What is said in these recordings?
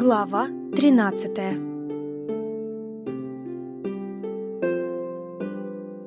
Глава 13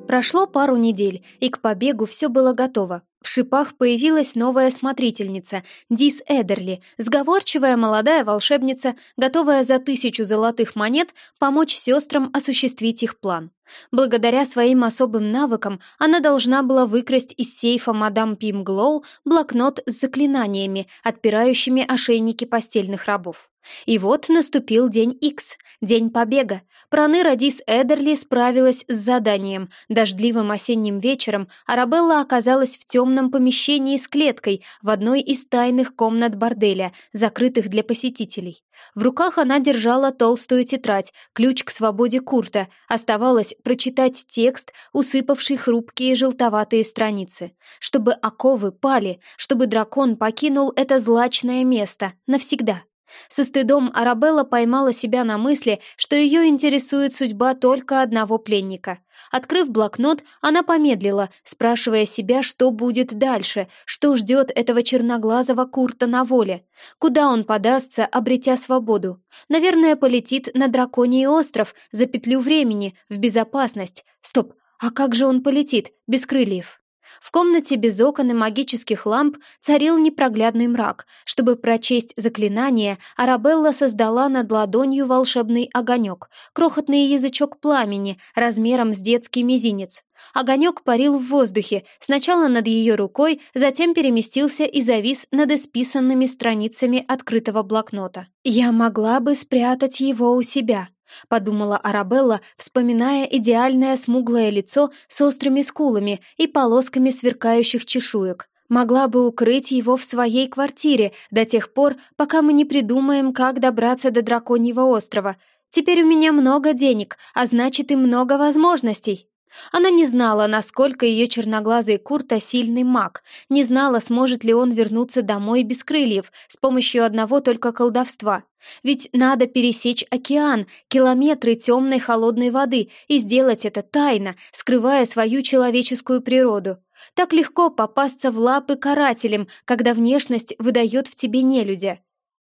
Прошло пару недель, и к побегу все было готово. В шипах появилась новая смотрительница, Дис Эдерли, сговорчивая молодая волшебница, готовая за тысячу золотых монет помочь сестрам осуществить их план. Благодаря своим особым навыкам она должна была выкрасть из сейфа мадам Пимглоу блокнот с заклинаниями, отпирающими ошейники постельных рабов. И вот наступил день Икс, день побега. Проныра Дис Эдерли справилась с заданием. Дождливым осенним вечером Арабелла оказалась в темном помещении с клеткой в одной из тайных комнат борделя, закрытых для посетителей. В руках она держала толстую тетрадь, ключ к свободе Курта. Оставалось прочитать текст, усыпавший хрупкие желтоватые страницы. Чтобы оковы пали, чтобы дракон покинул это злачное место навсегда. Со стыдом Арабелла поймала себя на мысли, что ее интересует судьба только одного пленника. Открыв блокнот, она помедлила, спрашивая себя, что будет дальше, что ждет этого черноглазого Курта на воле. Куда он подастся, обретя свободу? Наверное, полетит на Драконий остров за петлю времени, в безопасность. Стоп, а как же он полетит, без крыльев? В комнате без окон и магических ламп царил непроглядный мрак. Чтобы прочесть заклинание, Арабелла создала над ладонью волшебный огонек, крохотный язычок пламени размером с детский мизинец. Огонек парил в воздухе, сначала над ее рукой, затем переместился и завис над исписанными страницами открытого блокнота. «Я могла бы спрятать его у себя», — подумала Арабелла, вспоминая идеальное смуглое лицо с острыми скулами и полосками сверкающих чешуек. Могла бы укрыть его в своей квартире до тех пор, пока мы не придумаем, как добраться до Драконьего острова. Теперь у меня много денег, а значит и много возможностей. Она не знала, насколько ее черноглазый Курта сильный маг, не знала, сможет ли он вернуться домой без крыльев с помощью одного только колдовства. Ведь надо пересечь океан, километры темной холодной воды и сделать это тайно, скрывая свою человеческую природу. Так легко попасться в лапы карателям, когда внешность выдает в тебе нелюдя.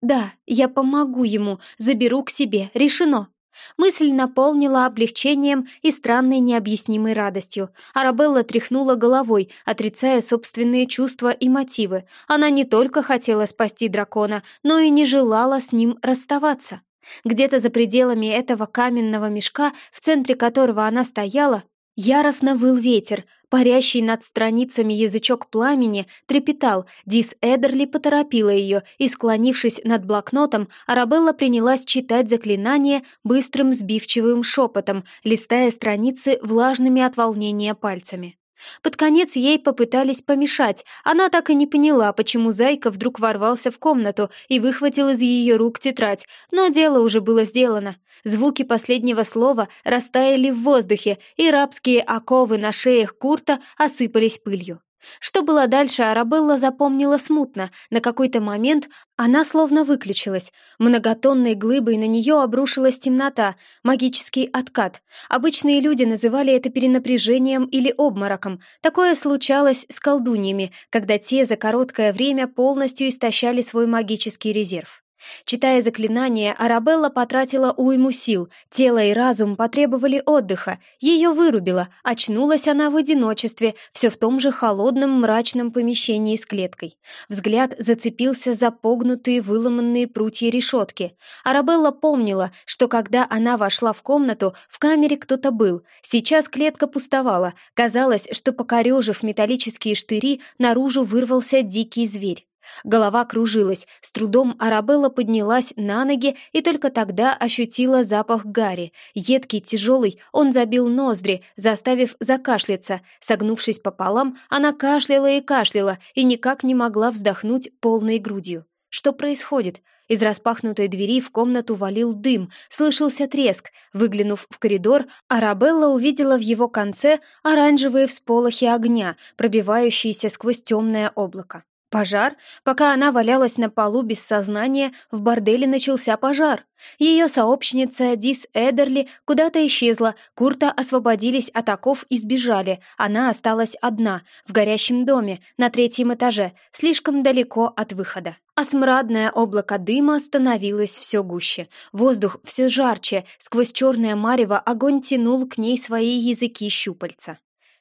Да, я помогу ему, заберу к себе, решено. Мысль наполнила облегчением и странной необъяснимой радостью. Арабелла тряхнула головой, отрицая собственные чувства и мотивы. Она не только хотела спасти дракона, но и не желала с ним расставаться. Где-то за пределами этого каменного мешка, в центре которого она стояла, яростно выл ветер, Парящий над страницами язычок пламени трепетал, Дис Эдерли поторопила ее, и, склонившись над блокнотом, Арабелла принялась читать заклинание быстрым сбивчивым шепотом, листая страницы влажными от волнения пальцами. Под конец ей попытались помешать. Она так и не поняла, почему Зайка вдруг ворвался в комнату и выхватил из ее рук тетрадь, но дело уже было сделано. Звуки последнего слова растаяли в воздухе, и рабские оковы на шеях Курта осыпались пылью. Что было дальше, Арабелла запомнила смутно. На какой-то момент она словно выключилась. Многотонной глыбой на нее обрушилась темнота, магический откат. Обычные люди называли это перенапряжением или обмороком. Такое случалось с колдуньями, когда те за короткое время полностью истощали свой магический резерв. Читая заклинание, Арабелла потратила уйму сил, тело и разум потребовали отдыха, ее вырубило, очнулась она в одиночестве, все в том же холодном мрачном помещении с клеткой. Взгляд зацепился за погнутые выломанные прутья решетки. Арабелла помнила, что когда она вошла в комнату, в камере кто-то был. Сейчас клетка пустовала, казалось, что покорежив металлические штыри, наружу вырвался дикий зверь. Голова кружилась, с трудом Арабелла поднялась на ноги и только тогда ощутила запах гари. Едкий, тяжелый, он забил ноздри, заставив закашляться. Согнувшись пополам, она кашляла и кашляла и никак не могла вздохнуть полной грудью. Что происходит? Из распахнутой двери в комнату валил дым, слышался треск. Выглянув в коридор, Арабелла увидела в его конце оранжевые всполохи огня, пробивающиеся сквозь темное облако. Пожар? Пока она валялась на полу без сознания, в борделе начался пожар. Ее сообщница Дис Эдерли куда-то исчезла, Курта освободились от оков и сбежали. Она осталась одна, в горящем доме, на третьем этаже, слишком далеко от выхода. А смрадное облако дыма становилось все гуще. Воздух все жарче, сквозь черное марево огонь тянул к ней свои языки щупальца.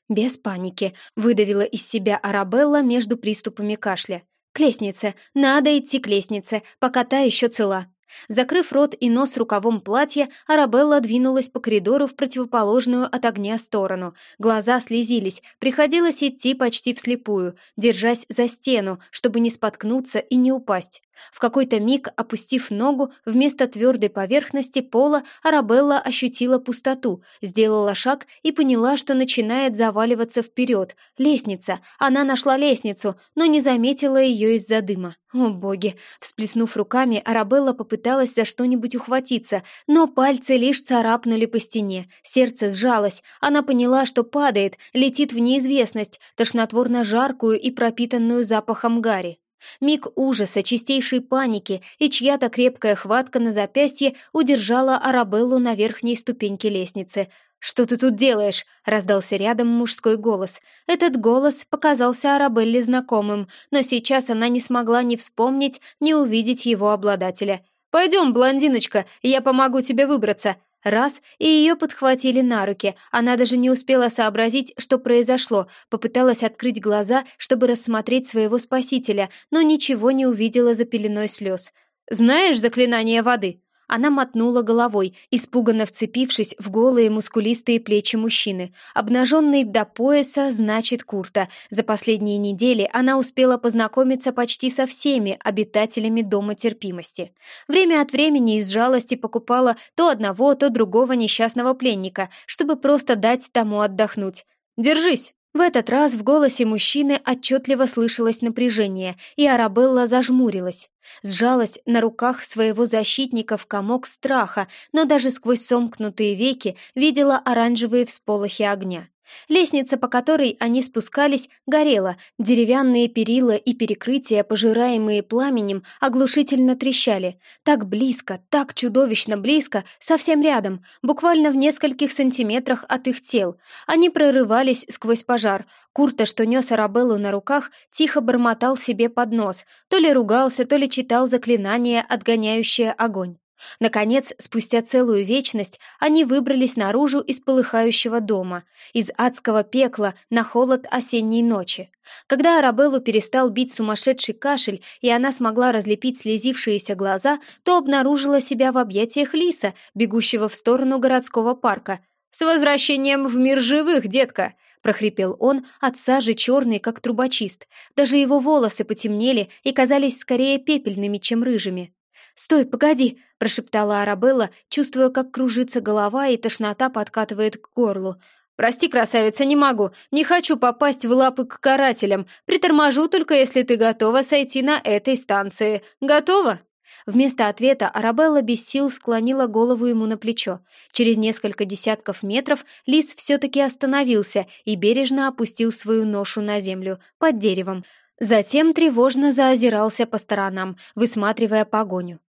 «Без паники», — выдавила из себя Арабелла между приступами кашля. «К лестнице! Надо идти к лестнице, пока та еще цела!» Закрыв рот и нос рукавом платья, Арабелла двинулась по коридору в противоположную от огня сторону. Глаза слезились, приходилось идти почти вслепую, держась за стену, чтобы не споткнуться и не упасть. В какой-то миг, опустив ногу, вместо твердой поверхности пола Арабелла ощутила пустоту, сделала шаг и поняла, что начинает заваливаться вперед. Лестница! Она нашла лестницу, но не заметила ее из-за дыма. О боги! Всплеснув руками, Арабелла попыталась за что-нибудь ухватиться, но пальцы лишь царапнули по стене. Сердце сжалось. Она поняла, что падает, летит в неизвестность, тошнотворно жаркую и пропитанную запахом гари. Миг ужаса, чистейшей паники, и чья-то крепкая хватка на запястье удержала Арабеллу на верхней ступеньке лестницы. «Что ты тут делаешь?» — раздался рядом мужской голос. Этот голос показался Арабелле знакомым, но сейчас она не смогла ни вспомнить, ни увидеть его обладателя. «Пойдем, блондиночка, я помогу тебе выбраться», Раз, и ее подхватили на руки. Она даже не успела сообразить, что произошло, попыталась открыть глаза, чтобы рассмотреть своего спасителя, но ничего не увидела за пеленой слез. «Знаешь заклинание воды?» Она мотнула головой, испуганно вцепившись в голые мускулистые плечи мужчины. Обнаженный до пояса значит Курта. За последние недели она успела познакомиться почти со всеми обитателями Дома терпимости. Время от времени из жалости покупала то одного, то другого несчастного пленника, чтобы просто дать тому отдохнуть. «Держись!» В этот раз в голосе мужчины отчетливо слышалось напряжение, и Арабелла зажмурилась. Сжалась на руках своего защитника в комок страха, но даже сквозь сомкнутые веки видела оранжевые всполохи огня. Лестница, по которой они спускались, горела, деревянные перила и перекрытия, пожираемые пламенем, оглушительно трещали. Так близко, так чудовищно близко, совсем рядом, буквально в нескольких сантиметрах от их тел. Они прорывались сквозь пожар. Курта, что нес Арабеллу на руках, тихо бормотал себе под нос, то ли ругался, то ли читал заклинание, отгоняющее огонь. Наконец, спустя целую вечность, они выбрались наружу из полыхающего дома, из адского пекла на холод осенней ночи. Когда Арабеллу перестал бить сумасшедший кашель, и она смогла разлепить слезившиеся глаза, то обнаружила себя в объятиях лиса, бегущего в сторону городского парка. «С возвращением в мир живых, детка!» прохрипел он, от сажи черный, как трубочист. Даже его волосы потемнели и казались скорее пепельными, чем рыжими. «Стой, погоди!» — прошептала Арабелла, чувствуя, как кружится голова и тошнота подкатывает к горлу. «Прости, красавица, не могу. Не хочу попасть в лапы к карателям. Приторможу только, если ты готова сойти на этой станции. Готова?» Вместо ответа Арабелла без сил склонила голову ему на плечо. Через несколько десятков метров лис все-таки остановился и бережно опустил свою ношу на землю, под деревом. Затем тревожно заозирался по сторонам, высматривая погоню.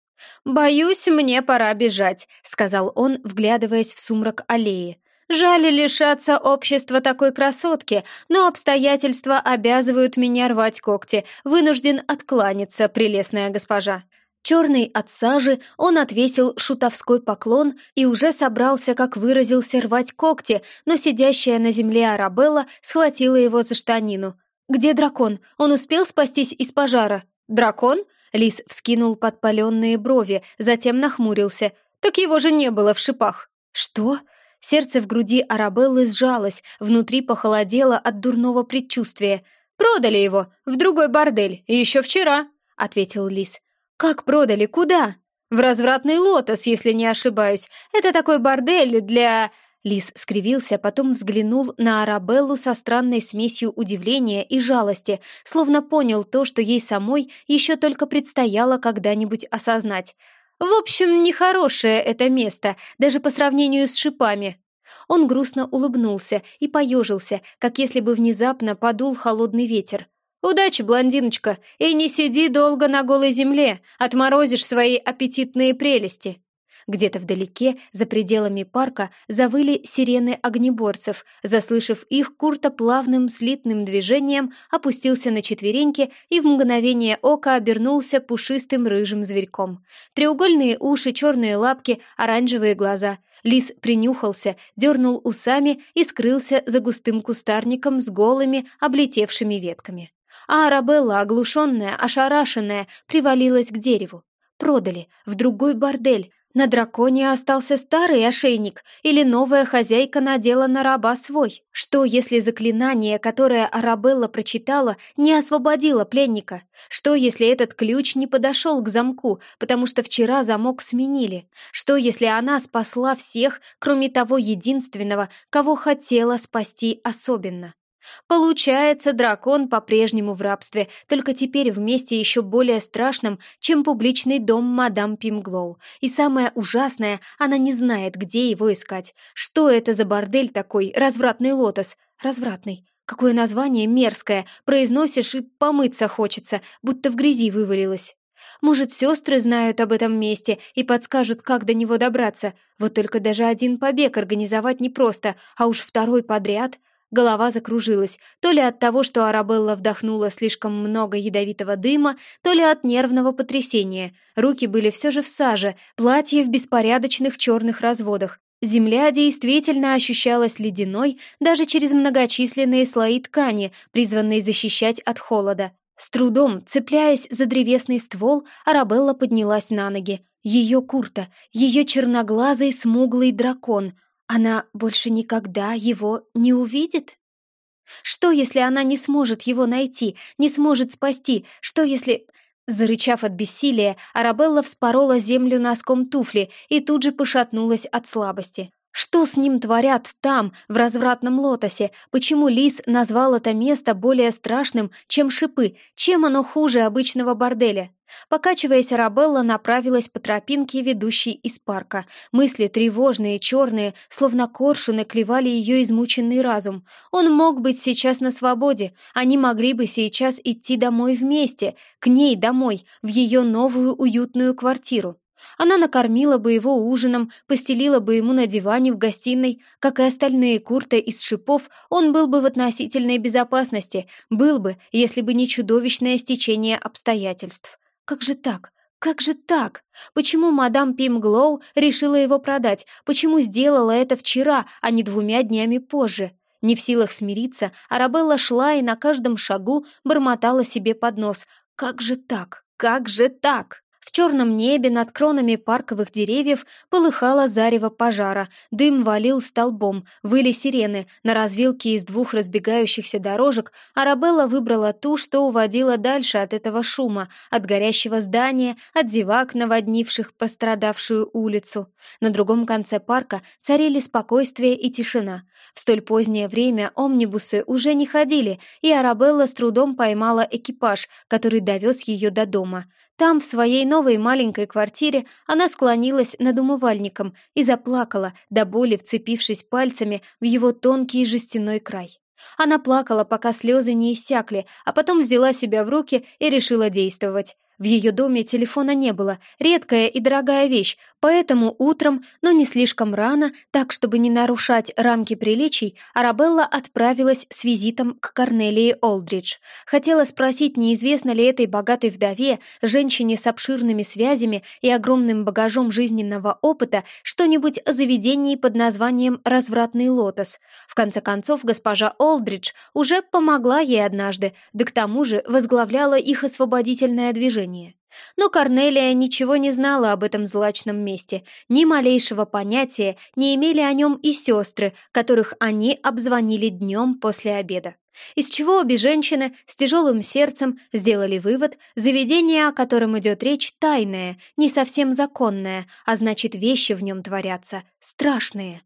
«Боюсь, мне пора бежать», — сказал он, вглядываясь в сумрак аллеи. «Жаль лишаться общества такой красотки, но обстоятельства обязывают меня рвать когти. Вынужден откланяться, прелестная госпожа». Черный от сажи, он отвесил шутовской поклон и уже собрался, как выразился, рвать когти, но сидящая на земле Арабелла схватила его за штанину. «Где дракон? Он успел спастись из пожара?» «Дракон?» Лис вскинул подпаленные брови, затем нахмурился. «Так его же не было в шипах!» «Что?» Сердце в груди Арабеллы сжалось, внутри похолодело от дурного предчувствия. «Продали его! В другой бордель! Еще вчера!» — ответил Лис. «Как продали? Куда?» «В развратный лотос, если не ошибаюсь. Это такой бордель для...» Лис скривился, потом взглянул на Арабеллу со странной смесью удивления и жалости, словно понял то, что ей самой еще только предстояло когда-нибудь осознать. «В общем, нехорошее это место, даже по сравнению с шипами». Он грустно улыбнулся и поежился, как если бы внезапно подул холодный ветер. «Удачи, блондиночка, и не сиди долго на голой земле, отморозишь свои аппетитные прелести!» Где-то вдалеке, за пределами парка, завыли сирены огнеборцев. Заслышав их, Курта плавным слитным движением опустился на четвереньки и в мгновение ока обернулся пушистым рыжим зверьком. Треугольные уши, черные лапки, оранжевые глаза. Лис принюхался, дернул усами и скрылся за густым кустарником с голыми, облетевшими ветками. А Арабелла, оглушенная, ошарашенная, привалилась к дереву. Продали, в другой бордель, на драконе остался старый ошейник или новая хозяйка надела на раба свой? Что, если заклинание, которое Арабелла прочитала, не освободило пленника? Что, если этот ключ не подошел к замку, потому что вчера замок сменили? Что, если она спасла всех, кроме того единственного, кого хотела спасти особенно? Получается, дракон по-прежнему в рабстве, только теперь вместе еще более страшным, чем публичный дом мадам Пимглоу. И самое ужасное, она не знает, где его искать. Что это за бордель такой, развратный лотос? Развратный. Какое название мерзкое, произносишь и помыться хочется, будто в грязи вывалилось. Может, сестры знают об этом месте и подскажут, как до него добраться. Вот только даже один побег организовать непросто, а уж второй подряд — Голова закружилась, то ли от того, что Арабелла вдохнула слишком много ядовитого дыма, то ли от нервного потрясения. Руки были все же в саже, платье в беспорядочных черных разводах. Земля действительно ощущалась ледяной даже через многочисленные слои ткани, призванные защищать от холода. С трудом, цепляясь за древесный ствол, Арабелла поднялась на ноги. Ее курта, ее черноглазый смуглый дракон — она больше никогда его не увидит? Что, если она не сможет его найти, не сможет спасти? Что, если... Зарычав от бессилия, Арабелла вспорола землю носком туфли и тут же пошатнулась от слабости. Что с ним творят там, в развратном лотосе? Почему Лис назвал это место более страшным, чем шипы? Чем оно хуже обычного борделя? Покачиваясь, Арабелла направилась по тропинке, ведущей из парка. Мысли тревожные, черные, словно коршуны, клевали ее измученный разум. Он мог быть сейчас на свободе. Они могли бы сейчас идти домой вместе, к ней домой, в ее новую уютную квартиру. Она накормила бы его ужином, постелила бы ему на диване в гостиной. Как и остальные курты из шипов, он был бы в относительной безопасности, был бы, если бы не чудовищное стечение обстоятельств. Как же так? Как же так? Почему мадам Пимглоу решила его продать? Почему сделала это вчера, а не двумя днями позже? Не в силах смириться, Арабелла шла и на каждом шагу бормотала себе под нос. «Как же так? Как же так?» В черном небе над кронами парковых деревьев полыхало зарево пожара, дым валил столбом, выли сирены. На развилке из двух разбегающихся дорожек Арабелла выбрала ту, что уводила дальше от этого шума, от горящего здания, от зевак, наводнивших пострадавшую улицу. На другом конце парка царили спокойствие и тишина. В столь позднее время омнибусы уже не ходили, и Арабелла с трудом поймала экипаж, который довез ее до дома. Там, в своей новой маленькой квартире, она склонилась над умывальником и заплакала, до боли вцепившись пальцами в его тонкий жестяной край. Она плакала, пока слезы не иссякли, а потом взяла себя в руки и решила действовать. В ее доме телефона не было, редкая и дорогая вещь, поэтому утром, но не слишком рано, так чтобы не нарушать рамки приличий, Арабелла отправилась с визитом к Корнелии Олдридж. Хотела спросить, неизвестно ли этой богатой вдове, женщине с обширными связями и огромным багажом жизненного опыта, что-нибудь о заведении под названием «Развратный лотос». В конце концов, госпожа Олдридж уже помогла ей однажды, да к тому же возглавляла их освободительное движение положение. Но Корнелия ничего не знала об этом злачном месте, ни малейшего понятия не имели о нем и сестры, которых они обзвонили днем после обеда. Из чего обе женщины с тяжелым сердцем сделали вывод, заведение, о котором идет речь, тайное, не совсем законное, а значит, вещи в нем творятся страшные.